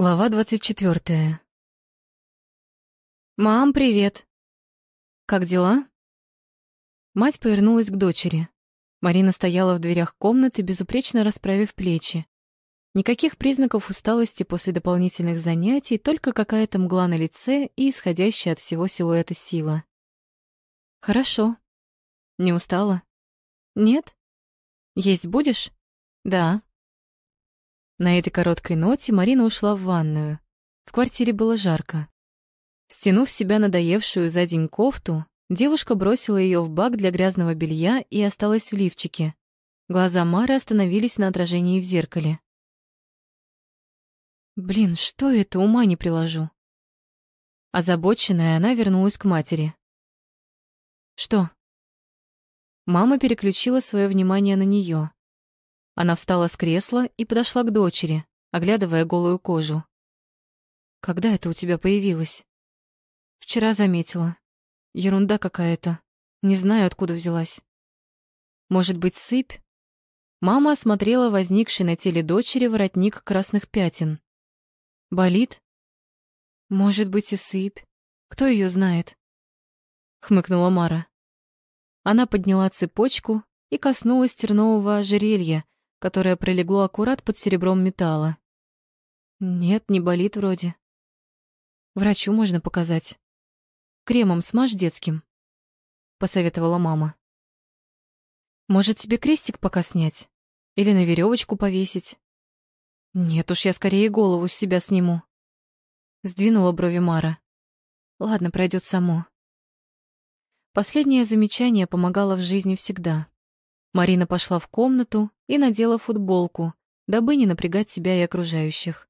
Глава двадцать четвертая. «Мам, привет!» «Как дела?» Мать повернулась к дочери. Марина стояла в дверях комнаты, безупречно расправив плечи. Никаких признаков усталости после дополнительных занятий, только какая-то мгла на лице и исходящая от всего силуэта сила. «Хорошо. Не устала?» «Нет? Есть будешь?» «Да». На этой короткой ноте Марина ушла в ванную. В квартире было жарко. Стянув себя надоевшую за день кофту, девушка бросила ее в бак для грязного белья и осталась в лифчике. Глаза Мары остановились на отражении в зеркале. Блин, что это, ума не приложу. Озабоченная, она вернулась к матери. Что? Мама переключила свое внимание на нее. Она встала с кресла и подошла к дочери, оглядывая голую кожу. «Когда это у тебя появилось?» «Вчера заметила. Ерунда какая-то. Не знаю, откуда взялась. Может быть, сыпь?» Мама осмотрела возникший на теле дочери воротник красных пятен. «Болит?» «Может быть, и сыпь. Кто ее знает?» Хмыкнула Мара. Она подняла цепочку и коснулась тернового ожерелья, которое пролегло аккурат под серебром металла. Нет, не болит вроде. Врачу можно показать. Кремом смажь детским, посоветовала мама. Может, тебе крестик пока снять? Или на веревочку повесить? Нет уж, я скорее голову с себя сниму. Сдвинула брови Мара. Ладно, пройдет само. Последнее замечание помогало в жизни всегда. Марина пошла в комнату и надела футболку, дабы не напрягать себя и окружающих.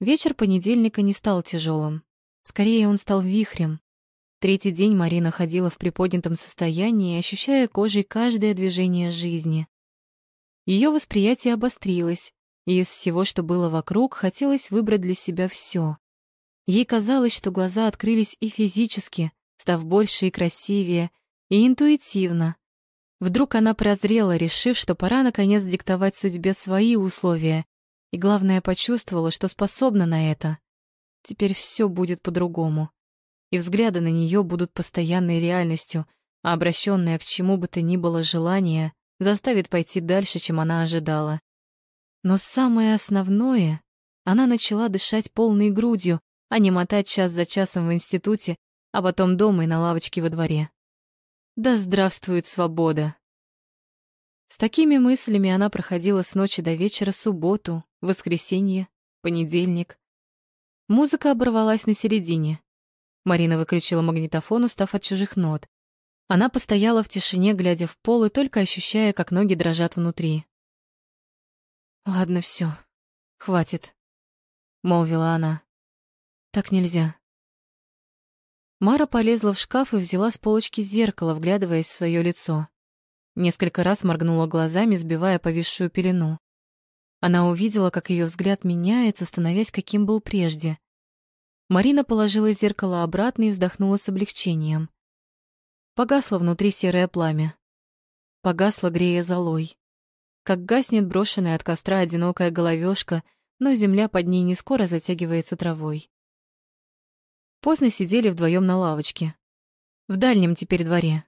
Вечер понедельника не стал тяжелым. Скорее, он стал вихрем. Третий день Марина ходила в приподнятом состоянии, ощущая кожей каждое движение жизни. Ее восприятие обострилось, и из всего, что было вокруг, хотелось выбрать для себя все. Ей казалось, что глаза открылись и физически, став больше и красивее, и интуитивно, Вдруг она прозрела, решив, что пора наконец диктовать судьбе свои условия, и, главное, почувствовала, что способна на это. Теперь все будет по-другому, и взгляды на нее будут постоянной реальностью, а обращенное к чему бы то ни было желание заставит пойти дальше, чем она ожидала. Но самое основное, она начала дышать полной грудью, а не мотать час за часом в институте, а потом дома и на лавочке во дворе. Да здравствует свобода! С такими мыслями она проходила с ночи до вечера субботу, воскресенье, понедельник. Музыка оборвалась на середине. Марина выключила магнитофон, устав от чужих нот. Она постояла в тишине, глядя в пол и только ощущая, как ноги дрожат внутри. «Ладно, все, хватит», — молвила она. «Так нельзя. Мара полезла в шкаф и взяла с полочки зеркало, вглядываясь в свое лицо. Несколько раз моргнула глазами, сбивая повисшую пелену. Она увидела, как ее взгляд меняется, становясь каким был прежде. Марина положила зеркало обратно и вздохнула с облегчением. Погасло внутри серое пламя. Погасло, грея золой. Как гаснет брошенная от костра одинокая головешка, но земля под ней не скоро затягивается травой. Поздно сидели вдвоем на лавочке. В дальнем теперь дворе.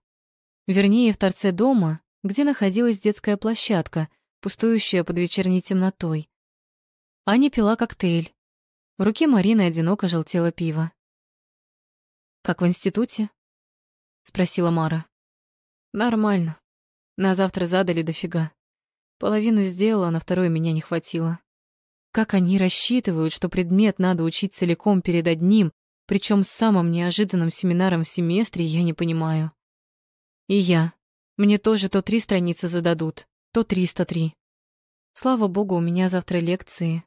Вернее, в торце дома, где находилась детская площадка, пустующая под вечерней темнотой. Аня пила коктейль. В руке Марины одиноко желтело пиво. «Как в институте?» — спросила Мара. «Нормально. На завтра задали дофига. Половину сделала, на вторую меня не хватило. Как они рассчитывают, что предмет надо учить целиком перед одним, причем самым неожиданным семинаром в семестре, я не понимаю. И я. Мне тоже то три страницы зададут, то триста три. Слава богу, у меня завтра лекции.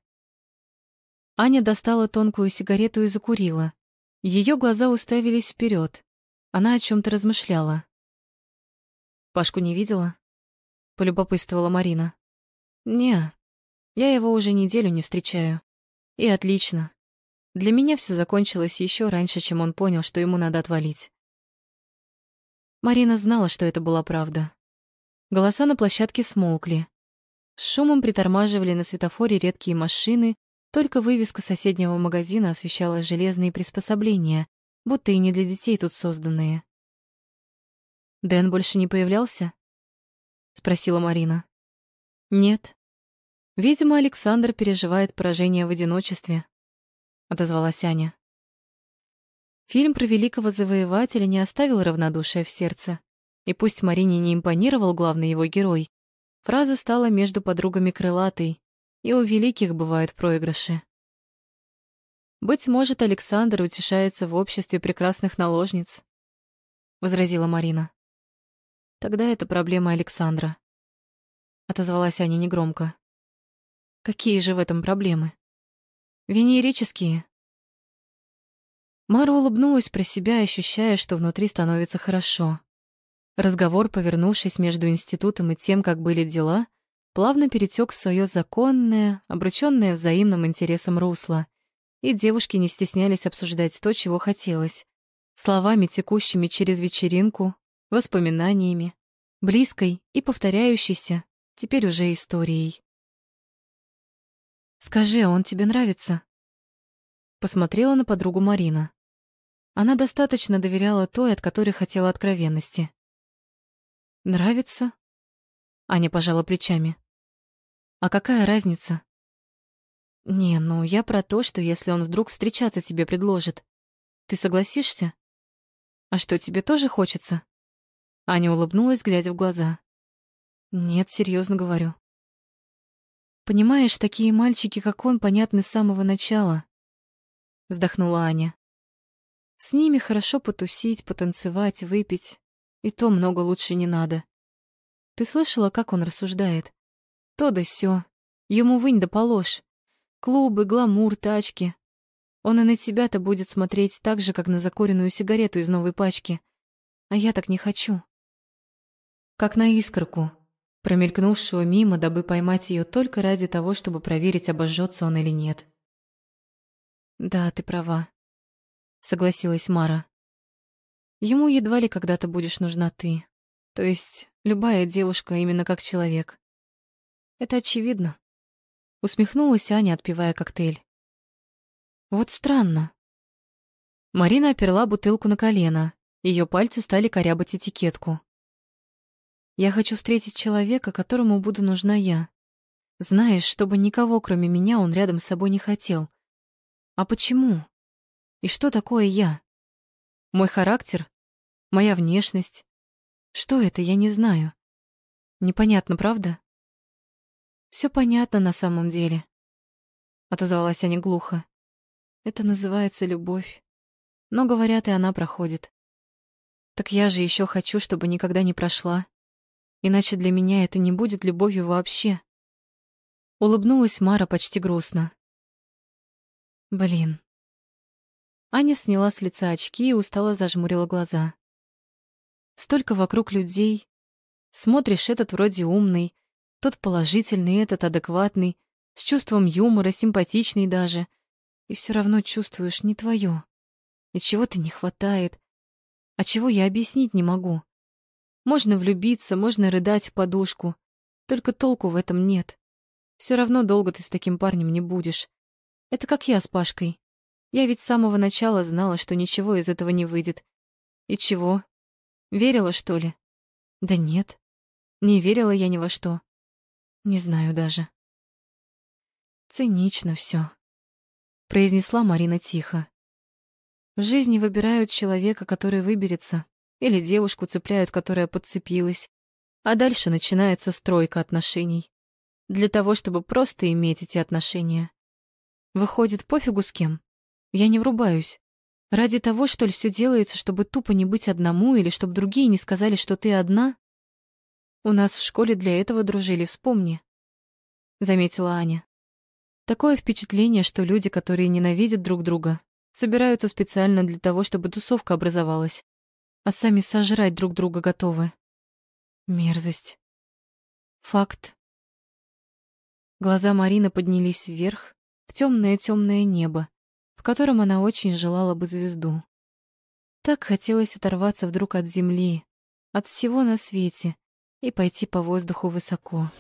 Аня достала тонкую сигарету и закурила. Ее глаза уставились вперед. Она о чем то размышляла. Пашку не видела? полюбопытствовала Марина. Не, я его уже неделю не встречаю. И отлично. Для меня все закончилось еще раньше, чем он понял, что ему надо отвалить. Марина знала, что это была правда. Голоса на площадке смолкли. С шумом притормаживали на светофоре редкие машины, Только вывеска соседнего магазина освещала железные приспособления, будто и не для детей тут созданные. «Дэн больше не появлялся?» — спросила Марина. «Нет. Видимо, Александр переживает поражение в одиночестве», — отозвалась Аня. Фильм про великого завоевателя не оставил равнодушия в сердце. И пусть Марине не импонировал главный его герой, фраза стала между подругами крылатой, и у великих бывают проигрыши. «Быть может, Александр утешается в обществе прекрасных наложниц», — возразила Марина. «Тогда это проблема Александра», — отозвалась Аня негромко. «Какие же в этом проблемы?» «Венерические». Мара улыбнулась про себя, ощущая, что внутри становится хорошо. Разговор, повернувшись между институтом и тем, как были дела, плавно перетек в свое законное, обрученное взаимным интересом русло, и девушки не стеснялись обсуждать то, чего хотелось, словами, текущими через вечеринку, воспоминаниями, близкой и повторяющейся, теперь уже историей. «Скажи, он тебе нравится?» Посмотрела на подругу Марина. Она достаточно доверяла той, от которой хотела откровенности. Нравится? Аня пожала плечами. А какая разница? Не, ну я про то, что если он вдруг встречаться тебе предложит, ты согласишься? А что, тебе тоже хочется? Аня улыбнулась, глядя в глаза. Нет, серьезно говорю. Понимаешь, такие мальчики, как он, понятны с самого начала. Вздохнула Аня. С ними хорошо потусить, потанцевать, выпить. И то много лучше не надо. Ты слышала, как он рассуждает? То да сё. Ему вынь да положь. Клубы, гламур, тачки. Он и на тебя-то будет смотреть так же, как на закуренную сигарету из новой пачки. А я так не хочу. Как на искорку, промелькнувшую мимо, дабы поймать ее только ради того, чтобы проверить, обожжется он или нет. Да, ты права, согласилась Мара. Ему едва ли когда-то будешь нужна ты. То есть любая девушка именно как человек. Это очевидно. Усмехнулась Аня, отпивая коктейль. Вот странно. Марина оперла бутылку на колено. Ее пальцы стали корябать этикетку. Я хочу встретить человека, которому буду нужна я. Знаешь, чтобы никого, кроме меня, он рядом с собой не хотел. А почему? И что такое я? Мой характер? Моя внешность? Что это, я не знаю. Непонятно, правда? Все понятно на самом деле. Отозвалась Аня глухо. Это называется любовь. Но, говорят, и она проходит. Так я же еще хочу, чтобы никогда не прошла. Иначе для меня это не будет любовью вообще. Улыбнулась Мара почти грустно. Блин, Аня сняла с лица очки и устало зажмурила глаза. Столько вокруг людей. Смотришь, этот вроде умный, тот положительный, этот адекватный, с чувством юмора, симпатичный даже. И все равно чувствуешь не твое. И чего-то не хватает. А чего я объяснить не могу. Можно влюбиться, можно рыдать в подушку. Только толку в этом нет. Все равно долго ты с таким парнем не будешь. Это как я с Пашкой. Я ведь с самого начала знала, что ничего из этого не выйдет. И чего? Верила, что ли? Да нет. Не верила я ни во что. Не знаю даже. Цинично все, произнесла Марина тихо. В жизни выбирают человека, который выберется, или девушку цепляют, которая подцепилась, а дальше начинается стройка отношений. Для того, чтобы просто иметь эти отношения. Выходит, пофигу с кем. Я не врубаюсь. Ради того, что ли, все делается, чтобы тупо не быть одному или чтобы другие не сказали, что ты одна? У нас в школе для этого дружили, вспомни. Заметила Аня. Такое впечатление, что люди, которые ненавидят друг друга, собираются специально для того, чтобы тусовка образовалась, а сами сожрать друг друга готовы. Мерзость. Факт. Глаза Марины поднялись вверх, в темное-темное небо, в котором она очень желала бы звезду. Так хотелось оторваться вдруг от земли, от всего на свете и пойти по воздуху высоко.